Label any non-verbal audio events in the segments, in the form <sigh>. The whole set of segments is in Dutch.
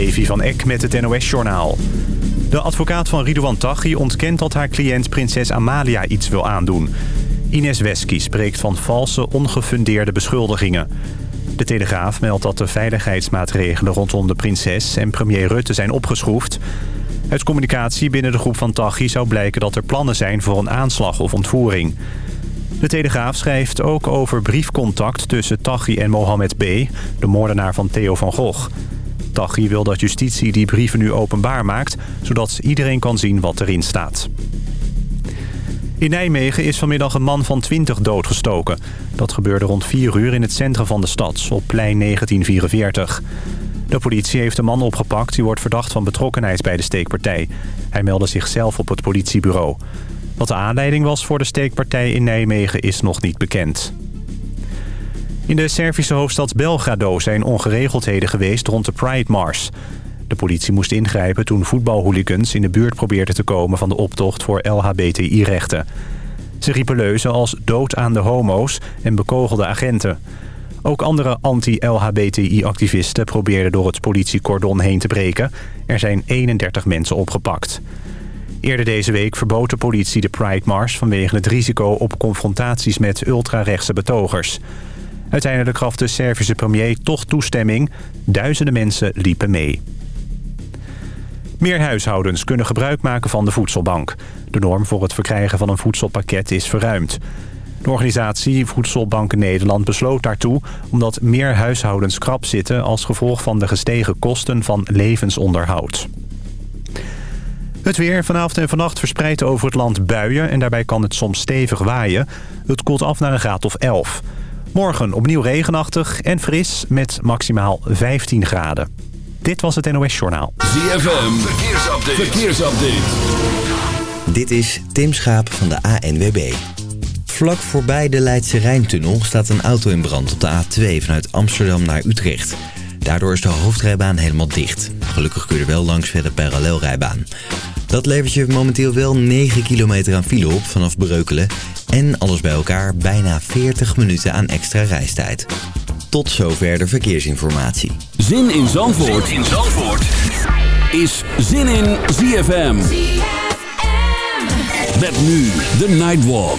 Levi van Eck met het NOS-journaal. De advocaat van Ridouan Taghi ontkent dat haar cliënt prinses Amalia iets wil aandoen. Ines Wesky spreekt van valse, ongefundeerde beschuldigingen. De Telegraaf meldt dat de veiligheidsmaatregelen rondom de prinses en premier Rutte zijn opgeschroefd. Uit communicatie binnen de groep van Taghi zou blijken dat er plannen zijn voor een aanslag of ontvoering. De Telegraaf schrijft ook over briefcontact tussen Taghi en Mohammed B., de moordenaar van Theo van Gogh. Taghi wil dat justitie die brieven nu openbaar maakt... zodat iedereen kan zien wat erin staat. In Nijmegen is vanmiddag een man van 20 doodgestoken. Dat gebeurde rond 4 uur in het centrum van de stad, op plein 1944. De politie heeft een man opgepakt die wordt verdacht van betrokkenheid bij de steekpartij. Hij meldde zichzelf op het politiebureau. Wat de aanleiding was voor de steekpartij in Nijmegen is nog niet bekend. In de Servische hoofdstad Belgrado zijn ongeregeldheden geweest rond de Pride Mars. De politie moest ingrijpen toen voetbalhooligans in de buurt probeerden te komen van de optocht voor LHBTI-rechten. Ze riepen leuzen als dood aan de homo's en bekogelden agenten. Ook andere anti-LHBTI-activisten probeerden door het politiecordon heen te breken. Er zijn 31 mensen opgepakt. Eerder deze week verbood de politie de Pride Mars... vanwege het risico op confrontaties met ultrarechtse betogers. Uiteindelijk gaf de Servische premier toch toestemming. Duizenden mensen liepen mee. Meer huishoudens kunnen gebruik maken van de voedselbank. De norm voor het verkrijgen van een voedselpakket is verruimd. De organisatie Voedselbanken Nederland besloot daartoe... omdat meer huishoudens krap zitten... als gevolg van de gestegen kosten van levensonderhoud. Het weer vanavond en vannacht verspreidt over het land buien... en daarbij kan het soms stevig waaien. Het koelt af naar een graad of 11. Morgen opnieuw regenachtig en fris met maximaal 15 graden. Dit was het NOS Journaal. ZFM, verkeersupdate. verkeersupdate. Dit is Tim Schaap van de ANWB. Vlak voorbij de Leidse Rijntunnel staat een auto in brand op de A2 vanuit Amsterdam naar Utrecht. Daardoor is de hoofdrijbaan helemaal dicht. Gelukkig kun je er wel langs verder parallelrijbaan. Dat levert je momenteel wel 9 kilometer aan file op vanaf Breukelen. En alles bij elkaar bijna 40 minuten aan extra reistijd. Tot zover de verkeersinformatie. Zin in Zandvoort, zin in Zandvoort. is Zin in ZFM. Met nu de Nightwalk.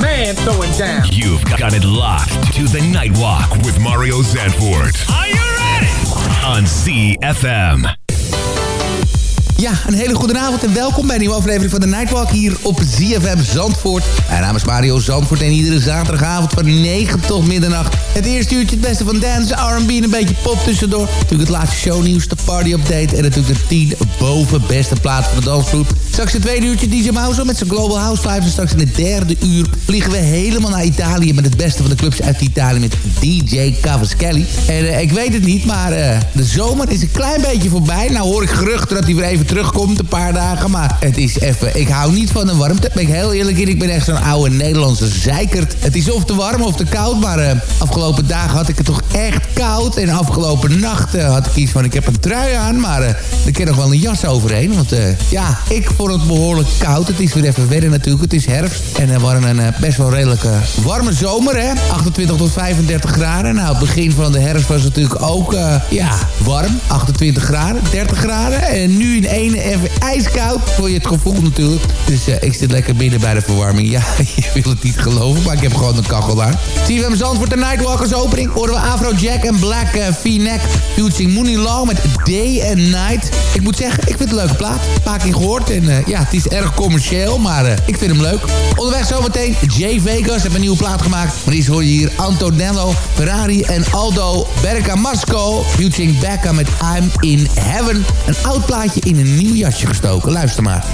Man throwing down. You've got it locked to the Nightwalk with Mario Zandvoort. Are you ready? On CFM. Ja, een hele goede avond en welkom bij een nieuwe aflevering van de Nightwalk hier op ZFM Zandvoort. Mijn naam is Mario Zandvoort en iedere zaterdagavond van 9 tot middernacht. Het eerste uurtje het beste van dance, R&B en een beetje pop tussendoor. Natuurlijk het laatste shownieuws, de party update en natuurlijk de 10 boven beste plaats van de dansgroep. Straks het tweede uurtje DJ Mouse met zijn Global House Vibes. En straks in het derde uur vliegen we helemaal naar Italië met het beste van de clubs uit Italië met DJ Cavaschelli. En uh, ik weet het niet, maar uh, de zomer is een klein beetje voorbij. Nou hoor ik geruchten dat hij weer even terugkomt, een paar dagen. Maar het is even... Ik hou niet van de warmte. Ben ik heel eerlijk in. Ik ben echt zo'n oude Nederlandse zeikert. Het is of te warm of te koud. Maar uh, afgelopen dagen had ik het toch echt koud. En afgelopen nachten had ik iets van... Ik heb een trui aan, maar uh, heb nog wel een jas overheen. Want uh, ja, ik vond het behoorlijk koud. Het is weer even verder natuurlijk. Het is herfst. En we hadden een best wel redelijke warme zomer, hè. 28 tot 35 graden. Nou, het begin van de herfst was natuurlijk ook, ja, warm. 28 graden, 30 graden. En nu in één even ijskoud. Voor je het gevoel natuurlijk. Dus uh, ik zit lekker binnen bij de verwarming. Ja, <laughs> je wil het niet geloven, maar ik heb gewoon een kachel aan. Hem Zandvoort de Nightwalkers opening. Horen we Afrojack en Black uh, V-Neck. Mooney Long met Day and Night. Ik moet zeggen, ik vind het een leuke plaat. Een paar keer gehoord. En uh, ja, het is erg commercieel, maar ik vind hem leuk. Onderweg zometeen Jay Vegas heeft een nieuwe plaat gemaakt. Maar eerst hoor je hier Antonello, Ferrari en Aldo Bergamasco. Featuring Becca met I'm in Heaven. Een oud plaatje in een nieuw jasje gestoken. Luister maar.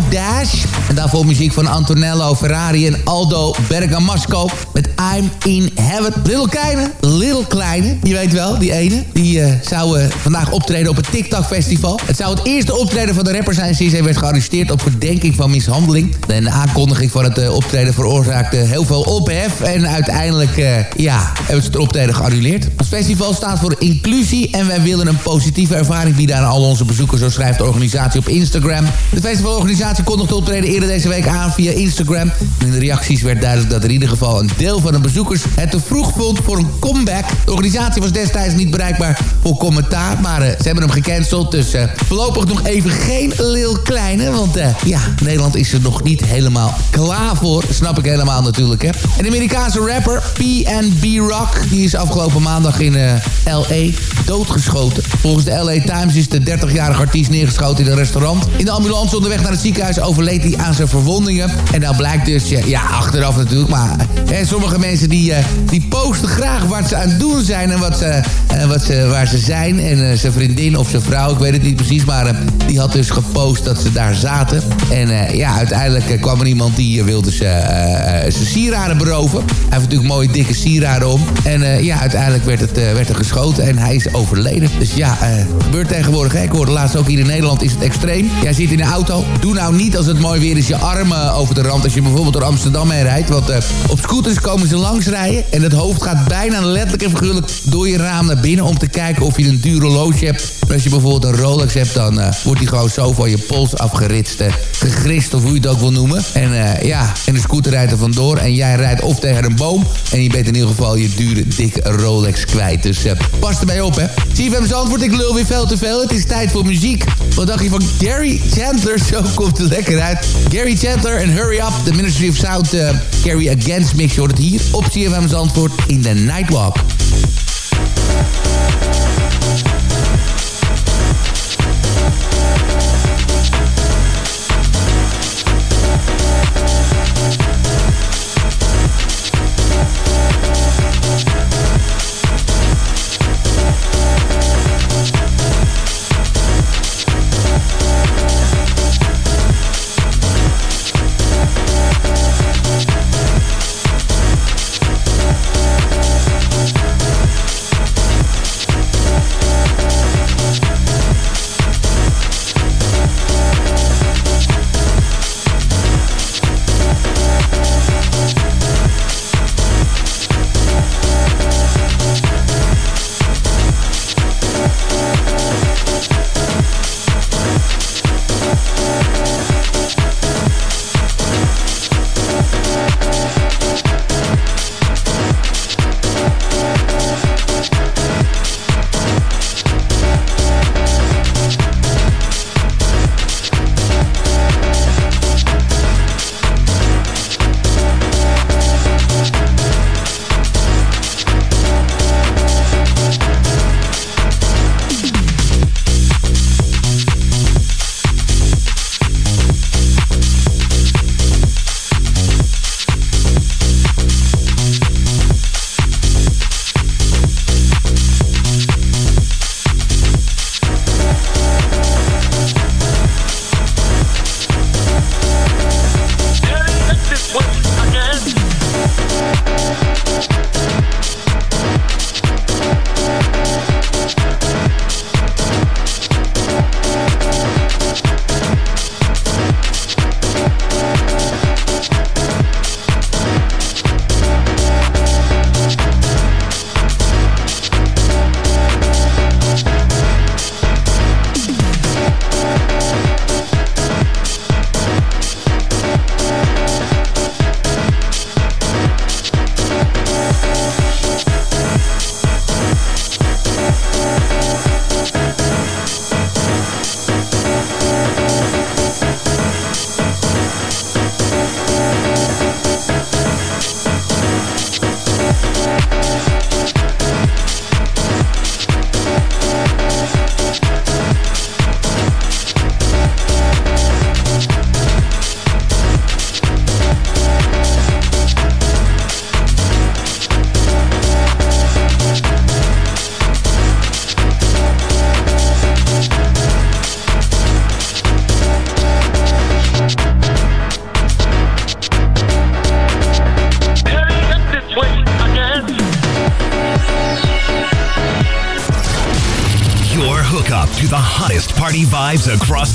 Dash. En daarvoor muziek van Antonello Ferrari en Aldo Bergamasco met I'm in Heaven. Little Kleine, Little Kleine, je weet wel, die ene. Die uh, zou uh, vandaag optreden op het TikTok Festival. Het zou het eerste optreden van de rapper zijn sinds hij werd gearresteerd op verdenking van mishandeling. En de aankondiging van het uh, optreden veroorzaakte heel veel ophef. En uiteindelijk, ja, hebben ze het optreden geannuleerd. Het festival staat voor inclusie en wij willen een positieve ervaring bieden aan al onze bezoekers. Zo schrijft de organisatie op Instagram. De festivalorganisatie kondigde optreden eerder deze week aan via Instagram. En in de reacties werd duidelijk dat er in ieder geval een deel van de bezoekers het te vroeg vond voor een comeback. De organisatie was destijds niet bereikbaar voor commentaar, maar uh, ze hebben hem gecanceld. Dus uh, voorlopig nog even geen Lil Kleine, want uh, ja, Nederland is er nog niet helemaal klaar voor. Snap ik helemaal natuurlijk, hè. En de Amerikaanse rapper P&B Rock, die is afgelopen maandag in L.A. doodgeschoten. Volgens de L.A. Times is de 30-jarige artiest neergeschoten in een restaurant. In de ambulance onderweg naar het ziekenhuis overleed hij aan zijn verwondingen. En nou blijkt dus, ja, achteraf natuurlijk, maar hè, sommige mensen die, die posten graag wat ze aan het doen zijn en wat ze, wat ze, waar ze zijn. En zijn vriendin of zijn vrouw, ik weet het niet precies, maar die had dus gepost dat ze daar zaten. En ja, uiteindelijk kwam er iemand die wilde zijn sieraden beroven. Hij heeft natuurlijk mooie dikke sieraden om. En ja, uiteindelijk werd, het, werd er geschoten en hij is overleden. Dus ja, gebeurt tegenwoordig. Hè? Ik hoorde laatst ook hier in Nederland is het extreem. Jij zit in de auto. Doe nou niet als het mooi weer is je armen over de rand. Als je bijvoorbeeld door Amsterdam heen rijdt. Want op scooters komen ze langs rijden. En het hoofd gaat bijna letterlijk en figuurlijk door je raam naar binnen. Om te kijken of je een duur horloge hebt. Als je bijvoorbeeld een Rolex hebt. Dan uh, wordt die gewoon zo van je pols afgeritst. Uh, gegrist of hoe je het ook wil noemen. En ja, en de scooter rijdt er vandoor. En jij rijdt of tegen een boom. En je bent in ieder geval je dure, dikke Rolex kwijt. Dus pas erbij op hè. CFM Zandvoort, ik lul weer veel te veel. Het is tijd voor muziek. Wat dacht je van Gary Chandler? Zo komt het lekker uit. Gary Chandler en Hurry Up. The Ministry of Sound Gary Against Mix. Hier op CFM Zandvoort in de Nightwalk.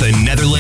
The Netherlands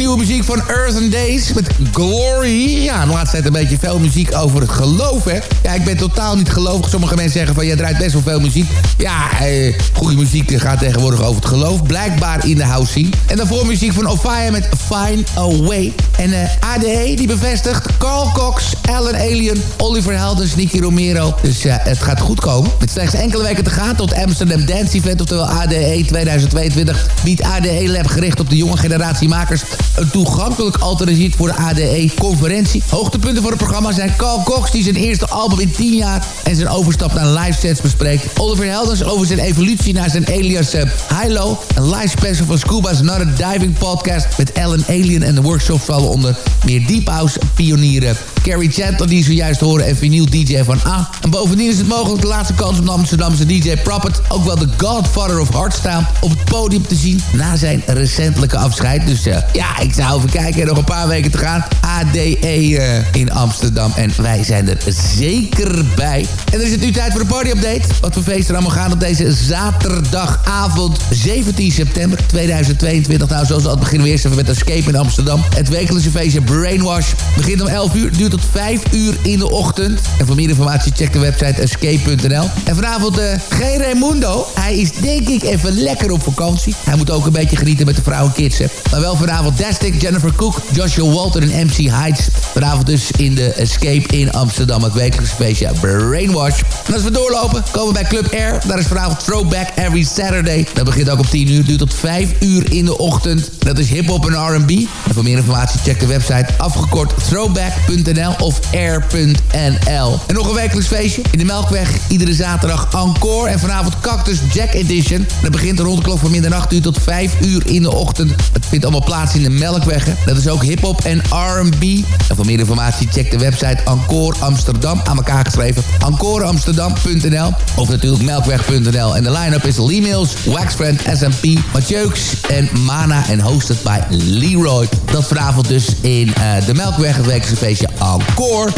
nieuwe muziek van Earth and Days met Glory. Ja, de laatste tijd een beetje veel muziek over het geloof, hè. Ja, ik ben totaal niet gelovig. Sommige mensen zeggen van, jij draait best wel veel muziek. Ja, eh, goede muziek gaat tegenwoordig over het geloof. Blijkbaar in de house scene. En daarvoor muziek van Ofaya met Fine Away. En eh, ADE, die bevestigt Carl Cox, Alan Alien, Oliver Heldens, Nicky Romero. Dus uh, het gaat goed komen. Met slechts enkele weken te gaan tot Amsterdam Dance Event, oftewel ADE 2022, biedt ADE Lab gericht op de jonge generatie makers een toegankelijk alternatief voor de ADE-conferentie. Hoogtepunten voor het programma zijn Carl Cox, die zijn eerste album in 10 jaar en zijn overstap naar live sets bespreekt. Oliver Helders over zijn evolutie naar zijn alias uh, Hilo. Een live special van Scuba's Not a Diving Podcast met Alan Alien en de workshops vallen onder meer Deep House pionieren Carrie Chandler, die zojuist horen, en vinyl DJ van A. En bovendien is het mogelijk de laatste kans om de Amsterdamse DJ Proppet, ook wel de Godfather of Hardstyle, op het podium te zien na zijn recentelijke afscheid. Dus uh, ja, ik zou even kijken, nog een paar weken te gaan. ADE eh, in Amsterdam en wij zijn er zeker bij. En dan is het nu tijd voor de party-update. Wat voor feesten allemaal gaan op deze zaterdagavond 17 september 2022. Nou, zoals altijd beginnen we eerst even met Escape in Amsterdam. Het wekelijkse feestje Brainwash begint om 11 uur, duurt tot 5 uur in de ochtend. En voor meer informatie check de website escape.nl. En vanavond uh, geen Raimundo. Hij is denk ik even lekker op vakantie. Hij moet ook een beetje genieten met de vrouwen kids. Hè. Maar wel vanavond Dastic, Jennifer Cook, Joshua Walter en MC Heights. Vanavond dus in de Escape in Amsterdam. Het wekelijkse feestje Brainwash. En als we doorlopen, komen we bij Club Air. Daar is vanavond Throwback Every Saturday. Dat begint ook om 10 uur, duurt tot 5 uur in de ochtend. Dat is hip-hop en R&B. En voor meer informatie check de website afgekort throwback.nl of air.nl. En nog een wekelijks feestje in de Melkweg. Iedere zaterdag encore. En vanavond Cactus Jack Edition. Dat begint rond de klok van middernacht uur tot 5 uur in de ochtend. Het vindt allemaal plaats in de Melkweg. Dat is ook hip-hop en R&B. En voor meer informatie check de website Encore Amsterdam. Aan elkaar geschreven. EncoreAmsterdam.nl Of natuurlijk melkweg.nl. En de line-up is Lee Mills, Waxfriend, SMP, Mathieux en Mana. En hosted bij Leroy. Dat vanavond dus in uh, de Melkweg. Het wekelijkse feestje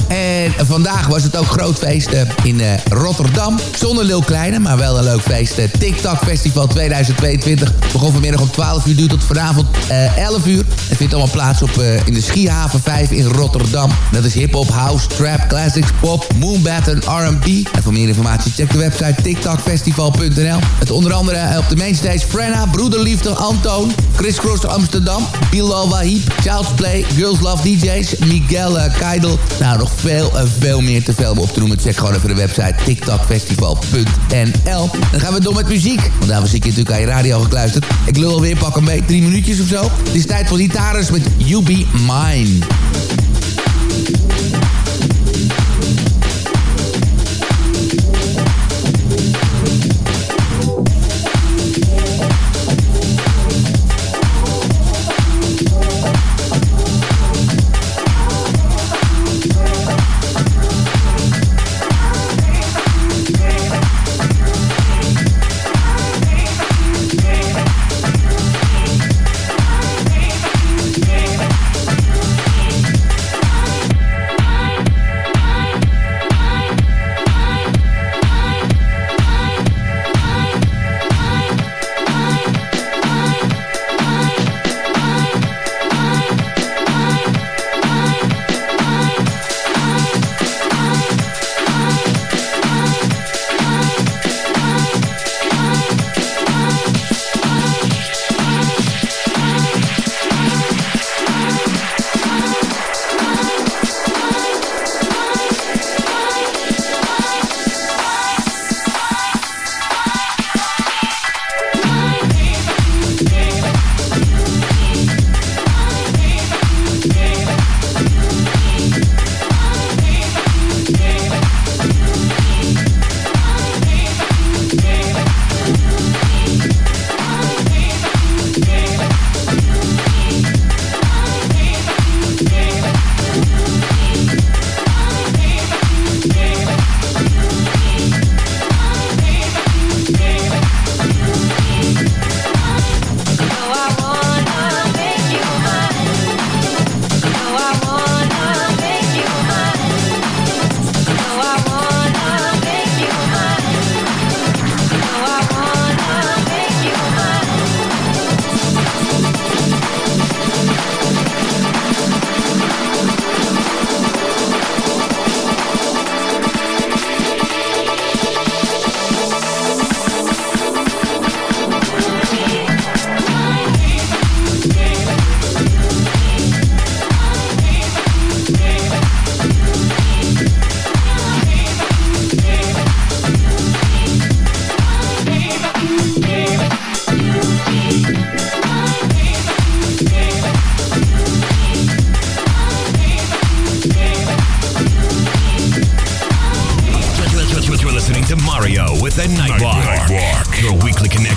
En vandaag was het ook groot feest eh, in uh, Rotterdam. Zonder Lil Kleine, maar wel een leuk feest. Uh, TikTok Festival 2022 begon vanmiddag om 12 uur, duurt tot vanavond 11 uur. Het vindt allemaal plaats op, in de Skihaven 5 in Rotterdam. Dat is hip-hop, house, trap, classics, pop, moonbat en R&B. En voor meer informatie check de website tiktokfestival.nl. Het onder andere op de mainstage Frenna, Broederliefde, Antoon, Chris Cross Amsterdam, Bilal Wahib, Child's Play, Girls Love DJs, Miguel Keidel. Nou, nog veel en veel meer te veel op te noemen. Check gewoon even de website tiktokfestival.nl. Dan gaan we door met muziek. Want daarvoor zit je natuurlijk aan je radio gekluisterd. Ik lul alweer pak een beetje drie minuutjes of zo. Het is tijd voor Gitaris met You Be Mine.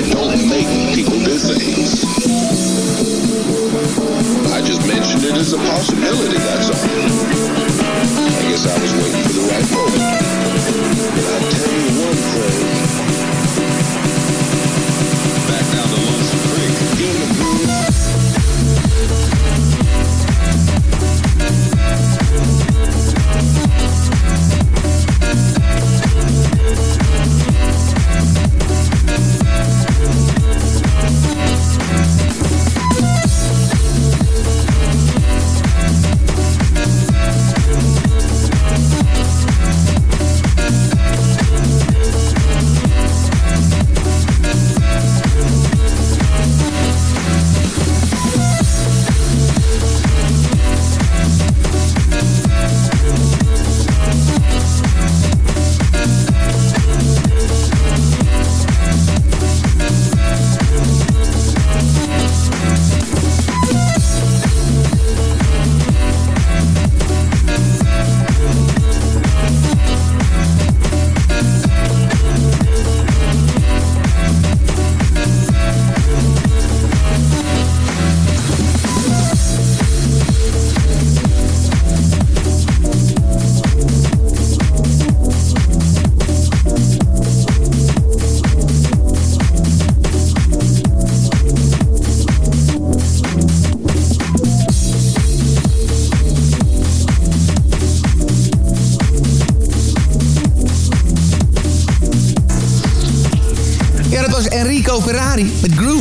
I don't make people do things. I just mentioned it as a possibility, that's all.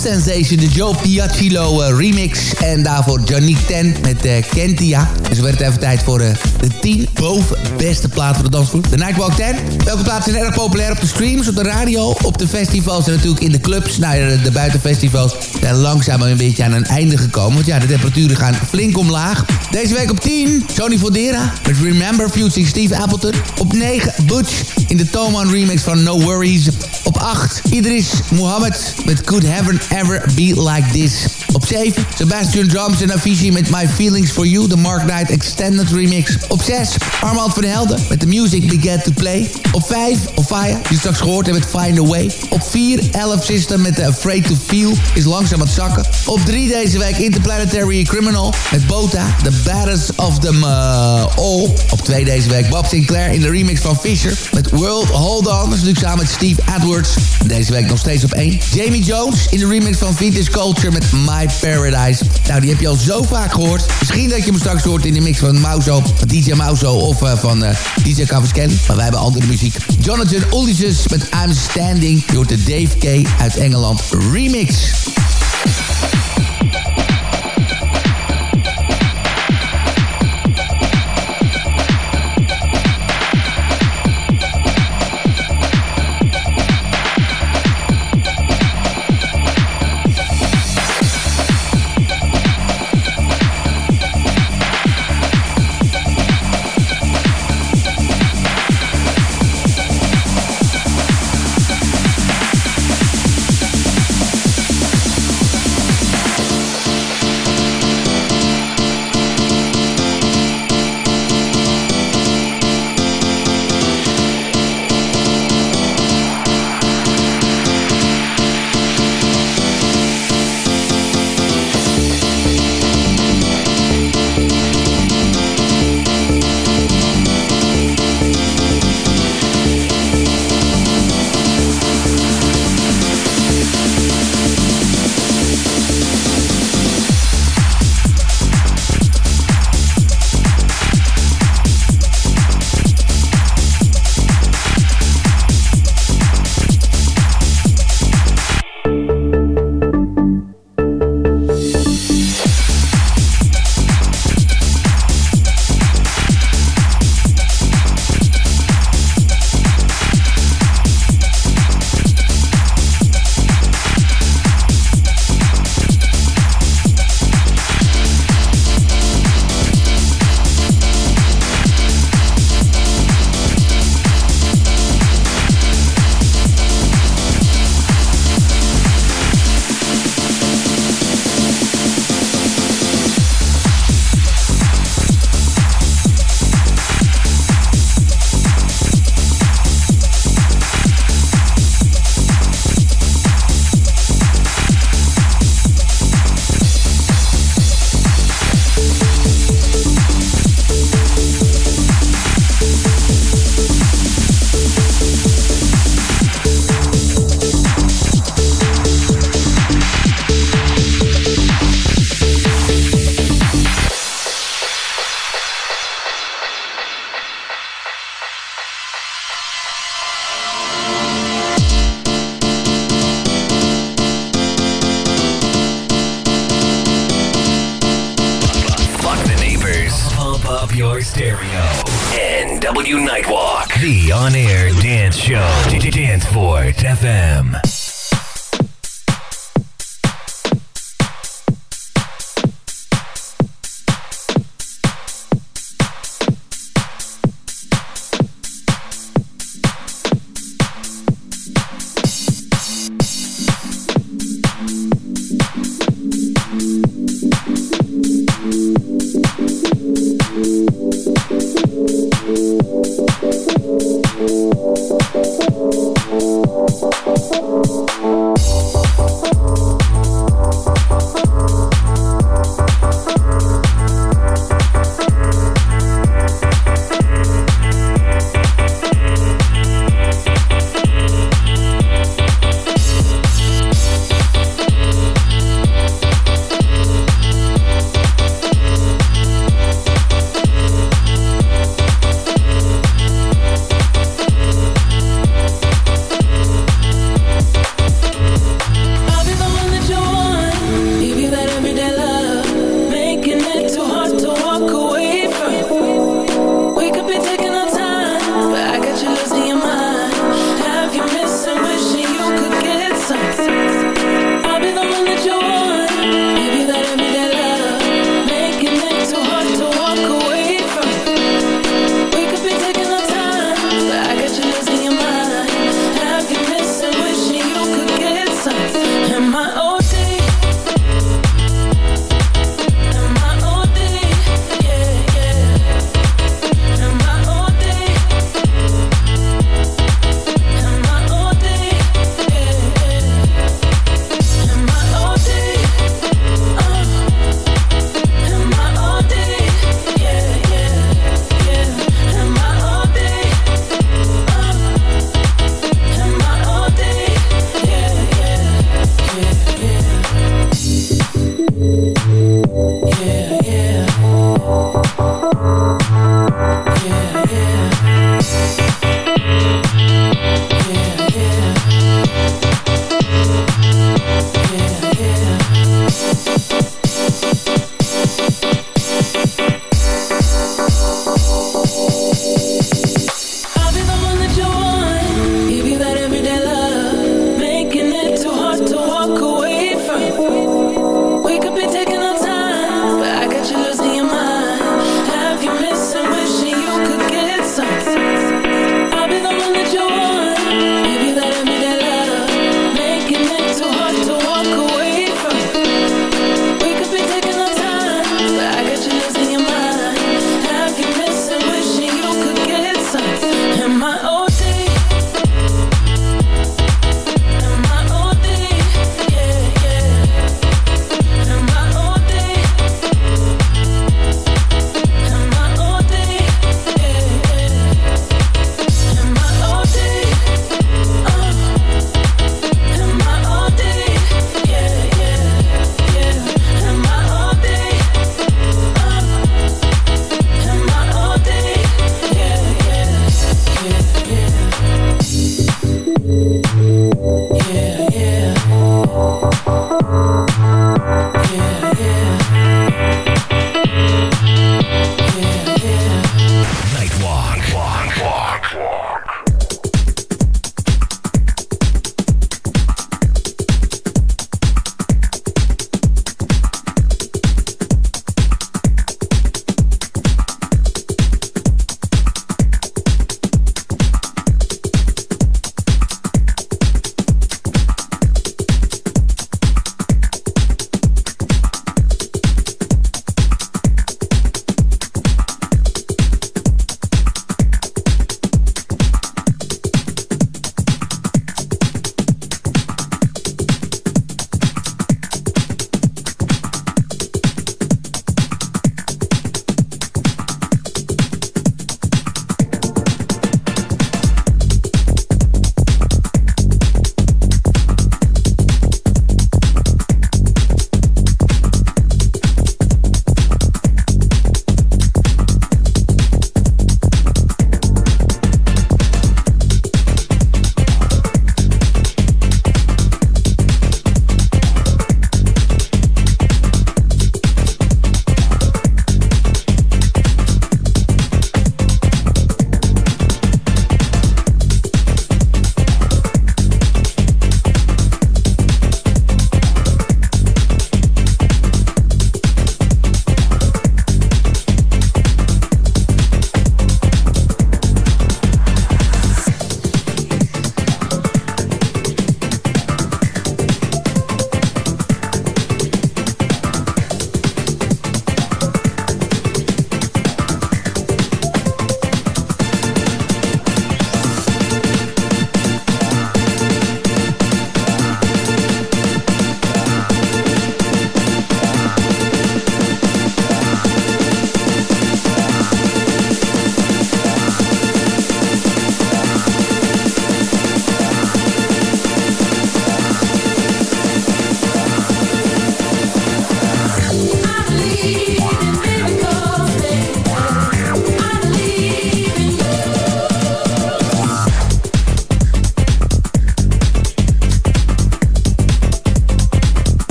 Sensation, de Joe Piaccillo eh, remix. En daarvoor Janique Ten met eh, Kentia. En zo werd even tijd voor eh, de 10 boven beste plaat voor de dansvloer. De Nightwalk 10. Welke plaatsen zijn erg populair op de streams, op de radio, op de festivals en natuurlijk in de clubs. Nou de, buitenfestivals zijn langzaam een beetje aan een einde gekomen. Want ja, de temperaturen gaan flink omlaag. Deze week op 10, Sony Fodera met Remember featuring Steve Appleton. Op 9, Butch in de Toman remix van No Worries. Op 8, Idris Mohammed met Could Heaven Ever Be Like This. Op 7, Sebastian Drums en Avicii met My Feelings For You, de Mark Knight Extended Remix. Op 6, Armand van Helden met The Music Began To Play. Op 5, Ofaya, die straks gehoord hebben met Find A Way. Op 4, Elf System met The Afraid To Feel, is langzaam het zakken. Op 3 deze week, Interplanetary Criminal met Bota, The Baddest of Them uh, All. Op 2 deze week, Bob Sinclair in de remix van Fisher met World Hold On. Natuurlijk samen met Steve Edwards. Deze week nog steeds op 1. Jamie Jones in de remix van Vintage Culture met My Paradise. Nou, die heb je al zo vaak gehoord. Misschien dat je hem straks hoort in de mix van Mauzo, DJ Mauzo of uh, van uh, DJ Cavaschelli. Maar wij hebben andere muziek. Jonathan Ulysses met I'm Standing. Je hoort de Dave K uit Engeland remix. Stereo. NW Nightwalk. The on-air dance show. Danceport FM.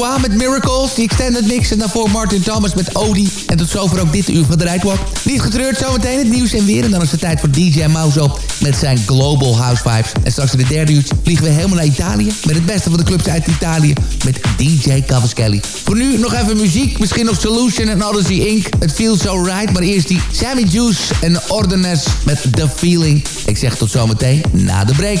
Met Miracles, die extended mix. En daarvoor Martin Thomas met Odie. En tot zover ook dit uur de Nightwalk. Niet getreurd, zometeen het nieuws en weer. En dan is het tijd voor DJ op met zijn Global House Vibes. En straks in de derde uurtje vliegen we helemaal naar Italië. Met het beste van de clubs uit Italië. Met DJ Cavaschelli. Voor nu nog even muziek. Misschien nog Solution en Odyssey Inc. Het feels so right. Maar eerst die Sammy Juice en Ordinance met The Feeling. Ik zeg tot zometeen na de break.